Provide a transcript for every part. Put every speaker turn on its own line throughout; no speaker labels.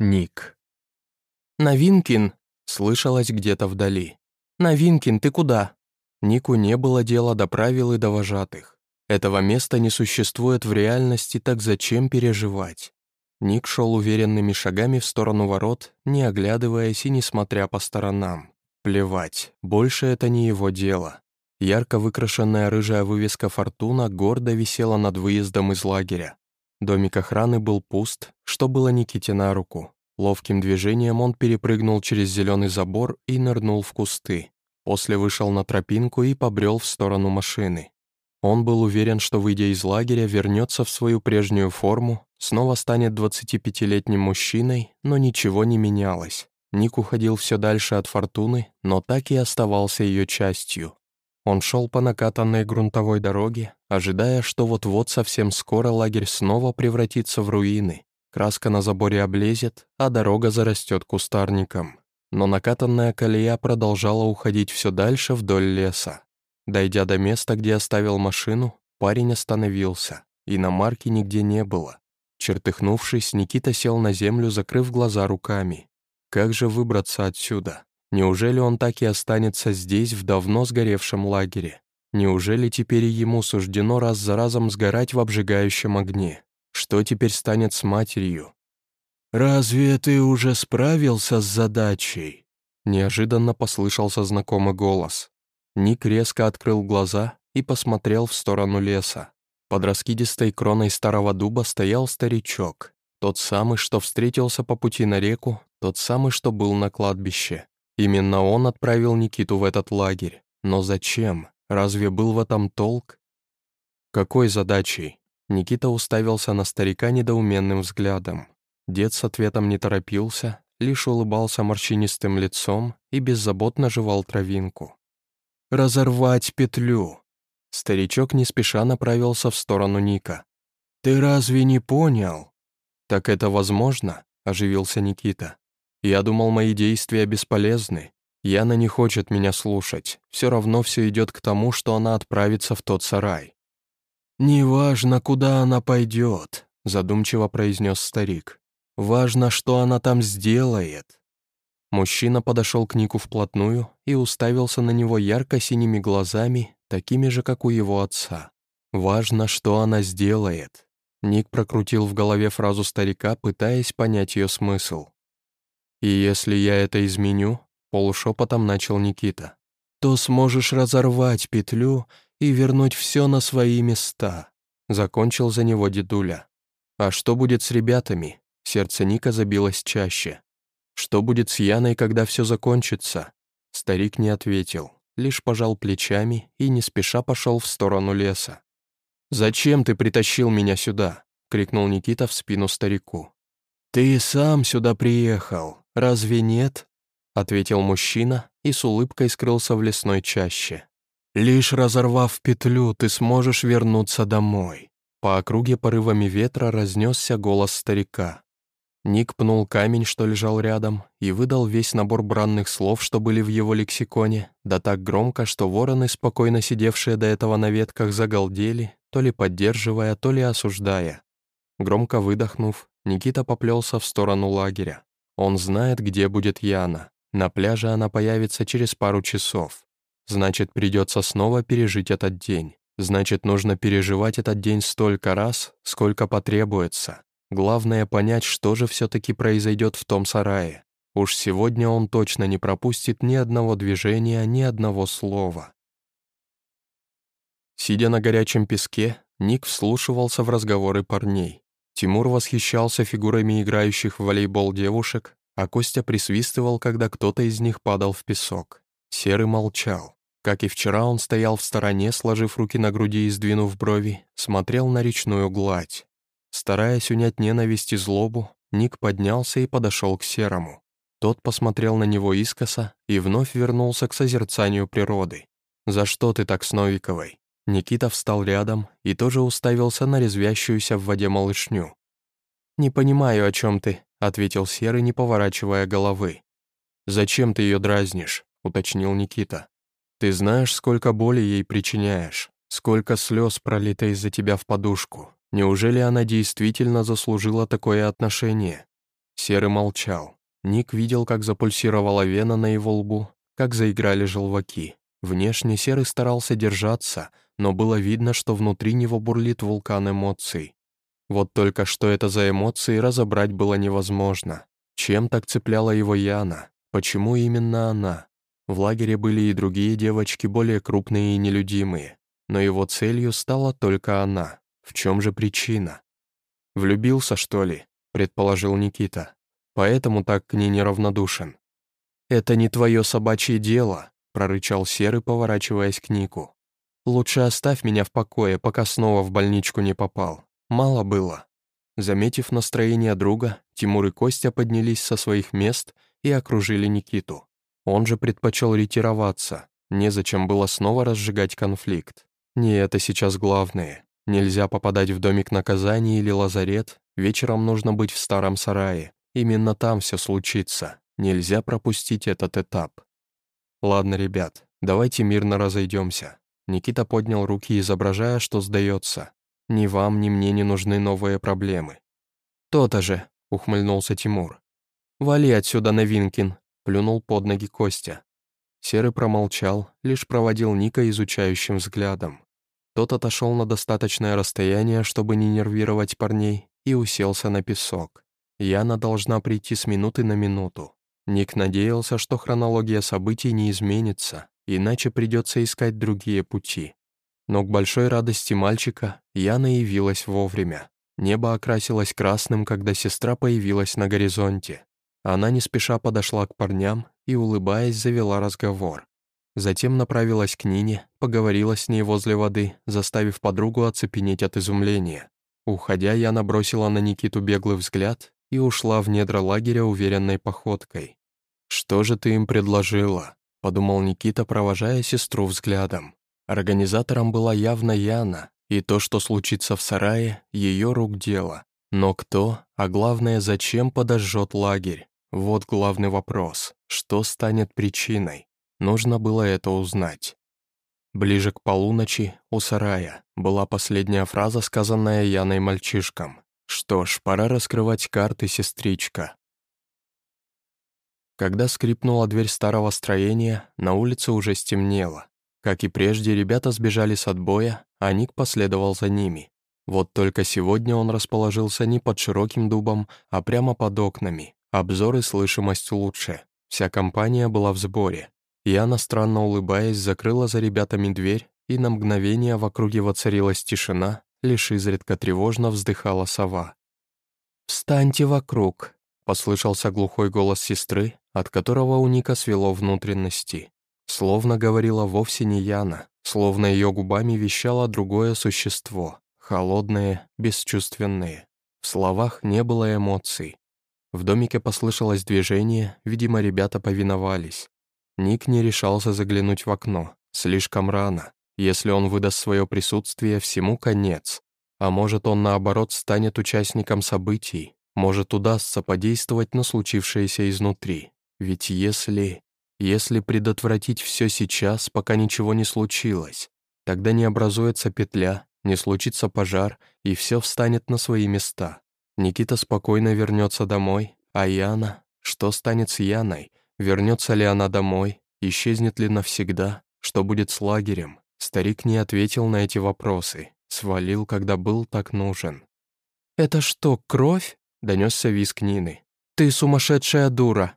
Ник. «Новинкин!» — слышалось где-то вдали. «Новинкин, ты куда?» Нику не было дела до правил и до вожатых. Этого места не существует в реальности, так зачем переживать? Ник шел уверенными шагами в сторону ворот, не оглядываясь и не смотря по сторонам. Плевать, больше это не его дело. Ярко выкрашенная рыжая вывеска «Фортуна» гордо висела над выездом из лагеря. Домик охраны был пуст, что было Никите на руку. Ловким движением он перепрыгнул через зеленый забор и нырнул в кусты. После вышел на тропинку и побрел в сторону машины. Он был уверен, что, выйдя из лагеря, вернется в свою прежнюю форму, снова станет 25-летним мужчиной, но ничего не менялось. Ник уходил все дальше от фортуны, но так и оставался ее частью. Он шел по накатанной грунтовой дороге, ожидая, что вот-вот совсем скоро лагерь снова превратится в руины. Краска на заборе облезет, а дорога зарастет кустарником. Но накатанная колея продолжала уходить все дальше вдоль леса. Дойдя до места, где оставил машину, парень остановился. и на марке нигде не было. Чертыхнувшись, Никита сел на землю, закрыв глаза руками. Как же выбраться отсюда? Неужели он так и останется здесь, в давно сгоревшем лагере? Неужели теперь ему суждено раз за разом сгорать в обжигающем огне? Что теперь станет с матерью? «Разве ты уже справился с задачей?» Неожиданно послышался знакомый голос. Ник резко открыл глаза и посмотрел в сторону леса. Под раскидистой кроной старого дуба стоял старичок. Тот самый, что встретился по пути на реку, тот самый, что был на кладбище. Именно он отправил Никиту в этот лагерь. Но зачем? Разве был в этом толк? Какой задачей? Никита уставился на старика недоуменным взглядом. Дед с ответом не торопился, лишь улыбался морщинистым лицом и беззаботно жевал травинку. «Разорвать петлю!» Старичок не спеша направился в сторону Ника. «Ты разве не понял?» «Так это возможно?» — оживился Никита. Я думал, мои действия бесполезны. Яна не хочет меня слушать. Все равно все идет к тому, что она отправится в тот сарай. «Неважно, куда она пойдет», — задумчиво произнес старик. «Важно, что она там сделает». Мужчина подошел к Нику вплотную и уставился на него ярко-синими глазами, такими же, как у его отца. «Важно, что она сделает». Ник прокрутил в голове фразу старика, пытаясь понять ее смысл. «И если я это изменю», — полушепотом начал Никита, «то сможешь разорвать петлю и вернуть все на свои места», — закончил за него дедуля. «А что будет с ребятами?» Сердце Ника забилось чаще. «Что будет с Яной, когда все закончится?» Старик не ответил, лишь пожал плечами и не спеша пошел в сторону леса. «Зачем ты притащил меня сюда?» — крикнул Никита в спину старику. «Ты сам сюда приехал, разве нет?» — ответил мужчина и с улыбкой скрылся в лесной чаще. «Лишь разорвав петлю, ты сможешь вернуться домой». По округе порывами ветра разнесся голос старика. Ник пнул камень, что лежал рядом, и выдал весь набор бранных слов, что были в его лексиконе, да так громко, что вороны, спокойно сидевшие до этого на ветках, загалдели, то ли поддерживая, то ли осуждая. Громко выдохнув, Никита поплелся в сторону лагеря. Он знает, где будет Яна. На пляже она появится через пару часов. Значит, придется снова пережить этот день. Значит, нужно переживать этот день столько раз, сколько потребуется. Главное понять, что же все-таки произойдет в том сарае. Уж сегодня он точно не пропустит ни одного движения, ни одного слова. Сидя на горячем песке, Ник вслушивался в разговоры парней. Тимур восхищался фигурами играющих в волейбол девушек, а Костя присвистывал, когда кто-то из них падал в песок. Серый молчал. Как и вчера, он стоял в стороне, сложив руки на груди и сдвинув брови, смотрел на речную гладь. Стараясь унять ненависть и злобу, Ник поднялся и подошел к Серому. Тот посмотрел на него искоса и вновь вернулся к созерцанию природы. «За что ты так с Новиковой?» Никита встал рядом и тоже уставился на резвящуюся в воде малышню. «Не понимаю, о чем ты», — ответил Серый, не поворачивая головы. «Зачем ты ее дразнишь?» — уточнил Никита. «Ты знаешь, сколько боли ей причиняешь, сколько слез пролито из-за тебя в подушку. Неужели она действительно заслужила такое отношение?» Серый молчал. Ник видел, как запульсировала вена на его лбу, как заиграли желваки. Внешне Серый старался держаться, но было видно, что внутри него бурлит вулкан эмоций. Вот только что это за эмоции разобрать было невозможно. Чем так цепляла его Яна? Почему именно она? В лагере были и другие девочки, более крупные и нелюдимые. Но его целью стала только она. В чем же причина? «Влюбился, что ли?» — предположил Никита. «Поэтому так к ней неравнодушен». «Это не твое собачье дело», — прорычал Серый, поворачиваясь к Нику. «Лучше оставь меня в покое, пока снова в больничку не попал. Мало было». Заметив настроение друга, Тимур и Костя поднялись со своих мест и окружили Никиту. Он же предпочел ретироваться, незачем было снова разжигать конфликт. Не это сейчас главное. Нельзя попадать в домик наказания или лазарет, вечером нужно быть в старом сарае. Именно там все случится. Нельзя пропустить этот этап. Ладно, ребят, давайте мирно разойдемся. Никита поднял руки, изображая, что сдается. Ни вам, ни мне не нужны новые проблемы. «То-то же», — ухмыльнулся Тимур. «Вали отсюда, Новинкин», — плюнул под ноги Костя. Серый промолчал, лишь проводил Ника изучающим взглядом. Тот отошел на достаточное расстояние, чтобы не нервировать парней, и уселся на песок. Яна должна прийти с минуты на минуту. Ник надеялся, что хронология событий не изменится, иначе придется искать другие пути. Но к большой радости мальчика Яна явилась вовремя. Небо окрасилось красным, когда сестра появилась на горизонте. Она не спеша подошла к парням и, улыбаясь, завела разговор. Затем направилась к Нине, поговорила с ней возле воды, заставив подругу оцепенеть от изумления. Уходя, я набросила на Никиту беглый взгляд и ушла в недра лагеря уверенной походкой. «Что же ты им предложила?» — подумал Никита, провожая сестру взглядом. Организатором была явно Яна, и то, что случится в сарае, ее рук дело. Но кто, а главное, зачем подожжет лагерь? Вот главный вопрос. Что станет причиной? Нужно было это узнать. Ближе к полуночи, у сарая, была последняя фраза, сказанная Яной мальчишкам. «Что ж, пора раскрывать карты, сестричка». Когда скрипнула дверь старого строения, на улице уже стемнело. Как и прежде, ребята сбежали с отбоя, а Ник последовал за ними. Вот только сегодня он расположился не под широким дубом, а прямо под окнами. Обзор и слышимость лучше. Вся компания была в сборе. Яна, странно улыбаясь, закрыла за ребятами дверь, и на мгновение в округе воцарилась тишина, лишь изредка тревожно вздыхала сова. «Встаньте вокруг», — послышался глухой голос сестры, от которого у Ника свело внутренности. Словно говорила вовсе не Яна, словно ее губами вещало другое существо, холодное, бесчувственное. В словах не было эмоций. В домике послышалось движение, видимо, ребята повиновались. Ник не решался заглянуть в окно. Слишком рано. Если он выдаст свое присутствие, всему конец. А может, он, наоборот, станет участником событий. Может, удастся подействовать на случившееся изнутри. Ведь если... Если предотвратить все сейчас, пока ничего не случилось, тогда не образуется петля, не случится пожар, и все встанет на свои места. Никита спокойно вернется домой, а Яна... Что станет с Яной? Вернется ли она домой? Исчезнет ли навсегда? Что будет с лагерем? Старик не ответил на эти вопросы. Свалил, когда был так нужен. «Это что, кровь?» — донесся визг Нины. «Ты сумасшедшая дура!»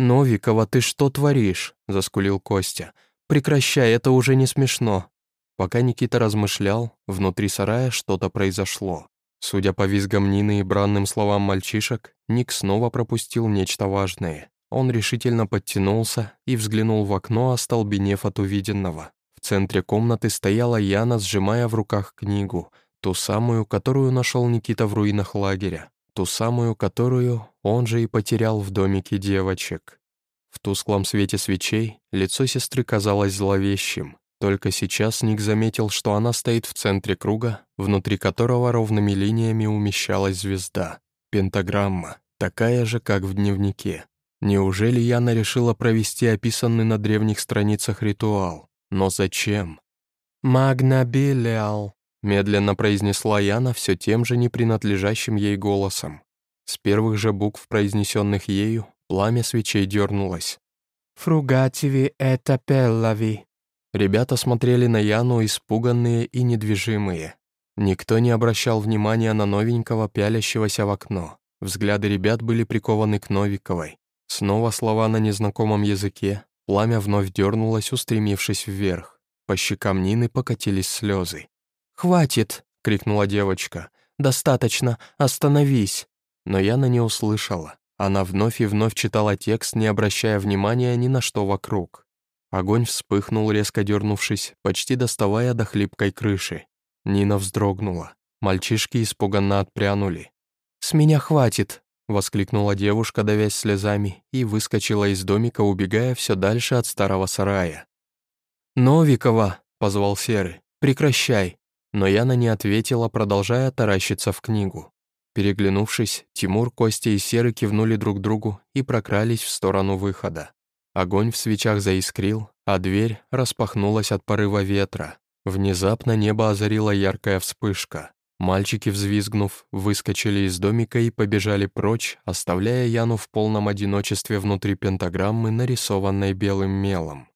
«Новикова, ты что творишь?» — заскулил Костя. «Прекращай, это уже не смешно». Пока Никита размышлял, внутри сарая что-то произошло. Судя по визгам Нины и бранным словам мальчишек, Ник снова пропустил нечто важное. Он решительно подтянулся и взглянул в окно, остолбенев от увиденного. В центре комнаты стояла Яна, сжимая в руках книгу, ту самую, которую нашел Никита в руинах лагеря, ту самую, которую он же и потерял в домике девочек. В тусклом свете свечей лицо сестры казалось зловещим. Только сейчас Ник заметил, что она стоит в центре круга, внутри которого ровными линиями умещалась звезда. Пентаграмма, такая же, как в дневнике. Неужели Яна решила провести описанный на древних страницах ритуал? Но зачем? «Магнабилиал», — медленно произнесла Яна все тем же непринадлежащим ей голосом. С первых же букв, произнесенных ею, пламя свечей дернулось.
«Фругативи это пеллави».
Ребята смотрели на Яну, испуганные и недвижимые. Никто не обращал внимания на новенького, пялящегося в окно. Взгляды ребят были прикованы к Новиковой. Снова слова на незнакомом языке. Пламя вновь дернулось, устремившись вверх. По щекам Нины покатились слезы.
«Хватит!»
— крикнула девочка.
«Достаточно! Остановись!»
Но Яна не услышала. Она вновь и вновь читала текст, не обращая внимания ни на что вокруг. Огонь вспыхнул, резко дернувшись, почти доставая до хлипкой крыши. Нина вздрогнула. Мальчишки испуганно отпрянули.
«С меня хватит!»
— воскликнула девушка, давясь слезами, и выскочила из домика, убегая все дальше от старого сарая.
«Новикова!» — позвал Серый. «Прекращай!»
Но Яна не ответила, продолжая таращиться в книгу. Переглянувшись, Тимур, Костя и Серый кивнули друг другу и прокрались в сторону выхода. Огонь в свечах заискрил, а дверь распахнулась от порыва ветра. Внезапно небо озарила яркая вспышка. Мальчики, взвизгнув, выскочили из домика и побежали прочь, оставляя Яну в полном одиночестве внутри пентаграммы, нарисованной белым мелом.